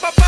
ba ba ba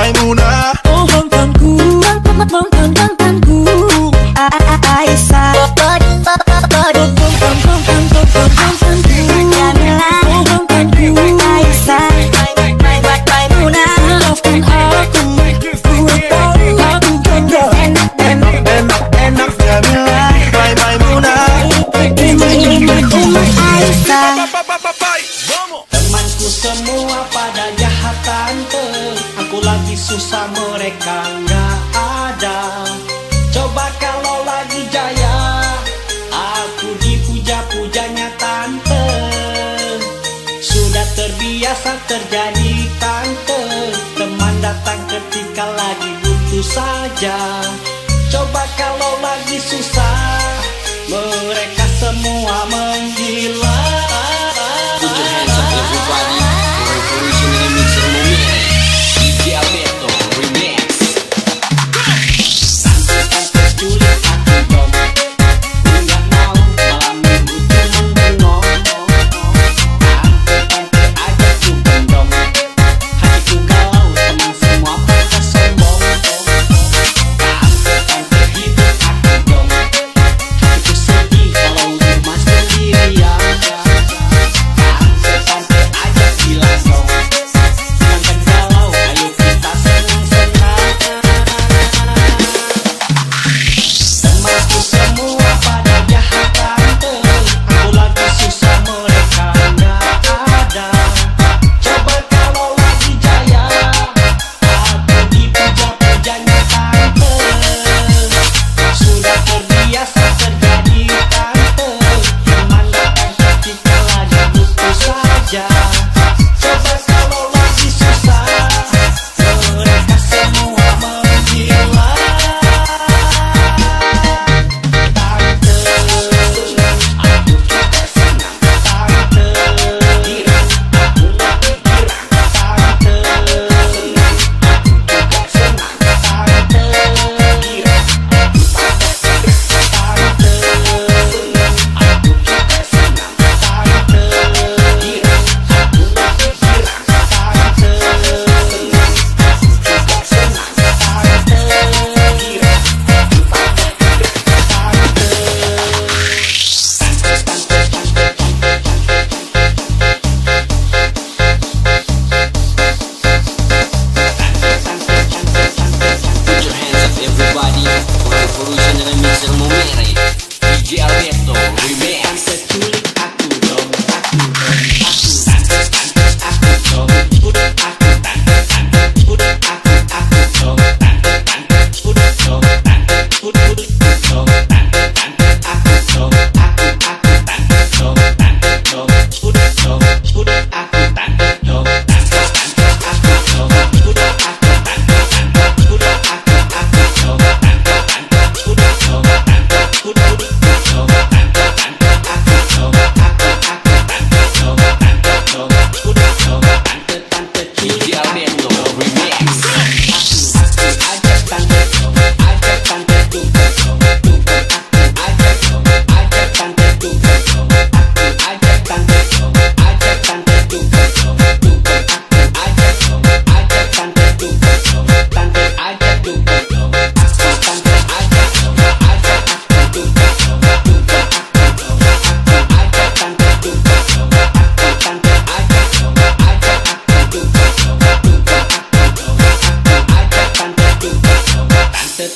Claudiendo Remix.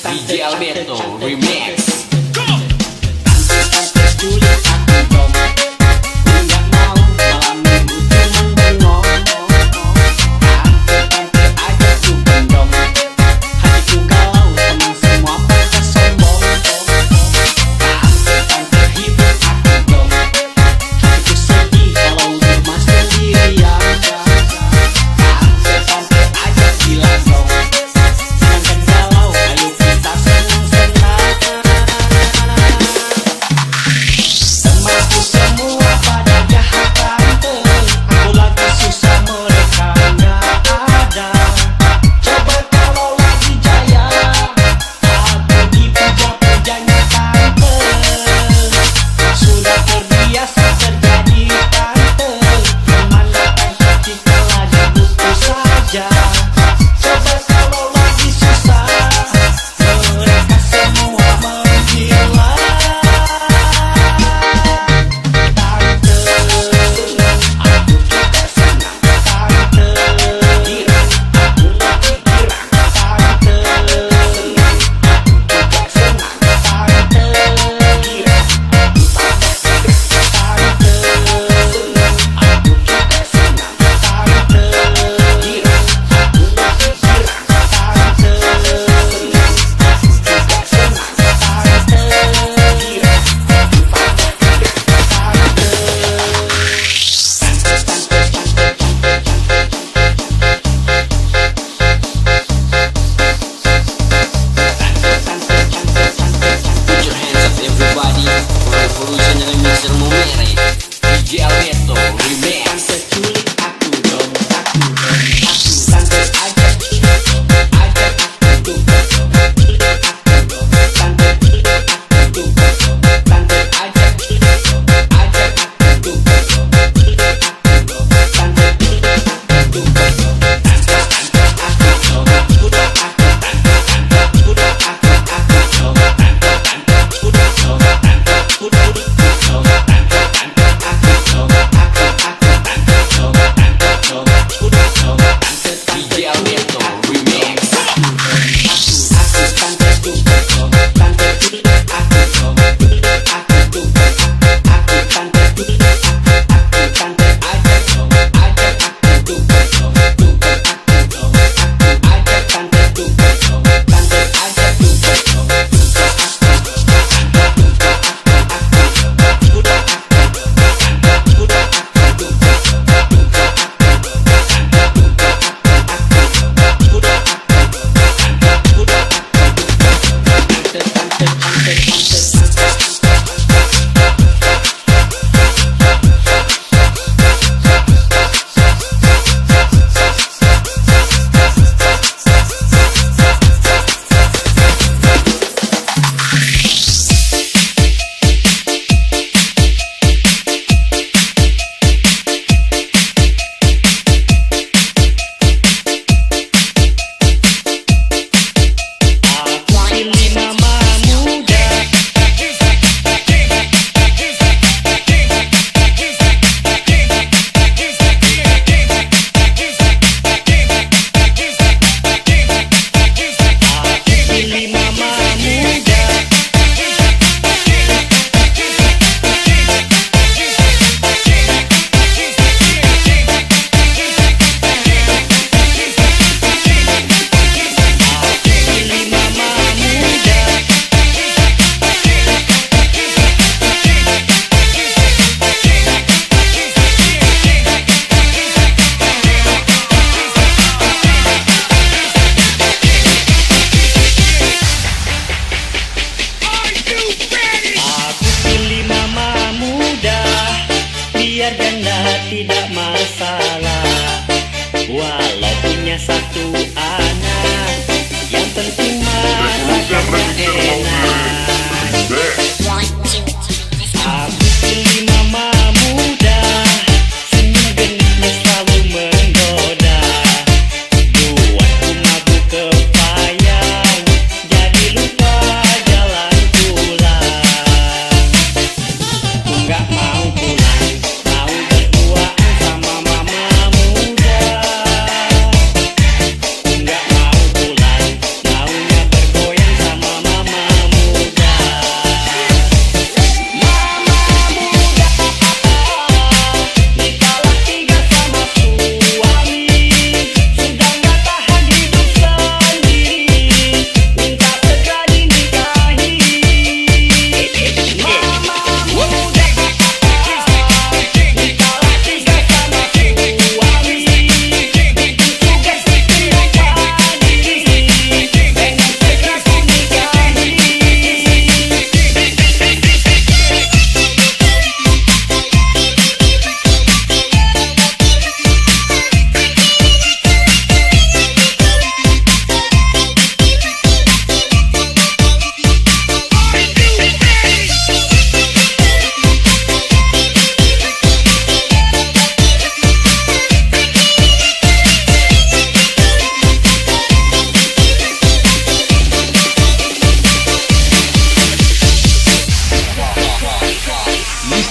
DJ Alberto Remix.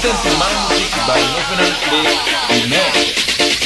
Antes Magic by Infinite League